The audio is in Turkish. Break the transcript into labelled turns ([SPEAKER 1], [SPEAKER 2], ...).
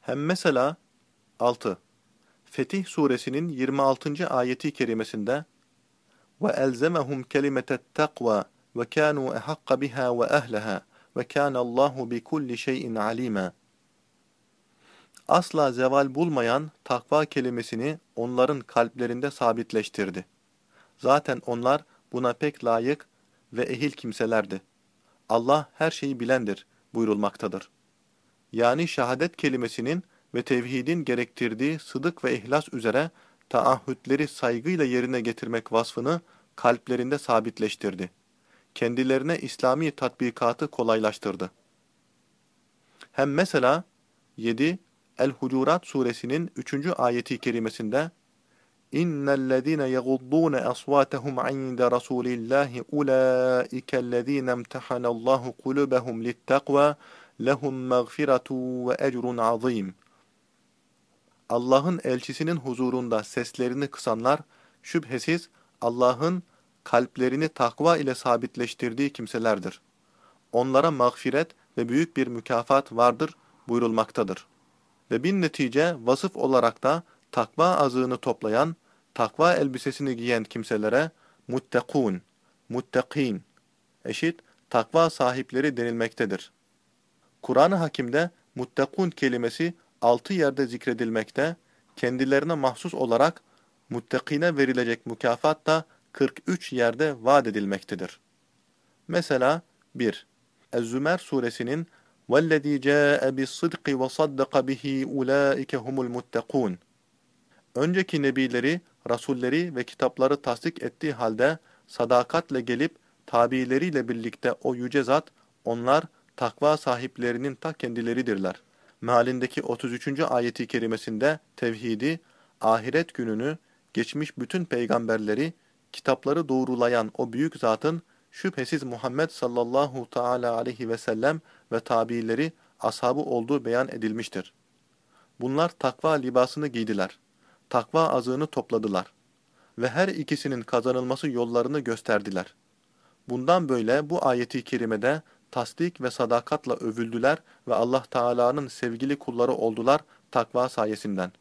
[SPEAKER 1] Hem mesela 6. Fetih suresinin 26. ayeti kerimesinde ve elzemehum kelimetet takva ve kanu ehakka biha ve ehleha ve kana Allahu bi kulli şeyin alima. Asla zeval bulmayan takva kelimesini onların kalplerinde sabitleştirdi. Zaten onlar buna pek layık ve ehil kimselerdi. Allah her şeyi bilendir buyurulmaktadır. Yani şehadet kelimesinin ve tevhidin gerektirdiği sıdık ve ihlas üzere taahhütleri saygıyla yerine getirmek vasfını kalplerinde sabitleştirdi. Kendilerine İslami tatbikatı kolaylaştırdı. Hem mesela 7 El-Hucurat suresinin 3. ayeti kerimesinde İnnellezîne yeguddûne asvâtehum inde rasûlillâhi ulâikellezîne emtehanallâhu kulûbehum littakvâ lehum mağfiretû ve ecrun azîm. Allah'ın elçisinin huzurunda seslerini kısanlar, şüphesiz Allah'ın kalplerini takva ile sabitleştirdiği kimselerdir. Onlara mağfiret ve büyük bir mükafat vardır buyurulmaktadır. Ve bin netice vasıf olarak da takva azığını toplayan, takva elbisesini giyen kimselere muttekûn, muttekîn eşit takva sahipleri denilmektedir. Kur'an-ı Hakim'de muttekûn kelimesi altı yerde zikredilmekte, kendilerine mahsus olarak muttekine verilecek mükafat da 43 yerde vaat edilmektedir. Mesela 1. Ez-Zümer suresinin وَالَّذ۪ي جَاءَ بِالصِّدْقِ وَصَدَّقَ بِهِ اُولَٰئِكَ هُمُ الْمُتَّقُونَ Önceki nebileri, rasulleri ve kitapları tasdik ettiği halde sadakatle gelip tabileriyle birlikte o yüce zat, onlar takva sahiplerinin ta kendileridirler. Mealindeki 33. ayeti kerimesinde tevhidi, ahiret gününü, geçmiş bütün peygamberleri, kitapları doğrulayan o büyük zatın şüphesiz Muhammed sallallahu teala aleyhi ve sellem ve tabiileri ashabı olduğu beyan edilmiştir. Bunlar takva libasını giydiler. Takva azığını topladılar. Ve her ikisinin kazanılması yollarını gösterdiler. Bundan böyle bu ayeti kerimede tasdik ve sadakatla övüldüler ve Allah Teala'nın sevgili kulları oldular takva sayesinden.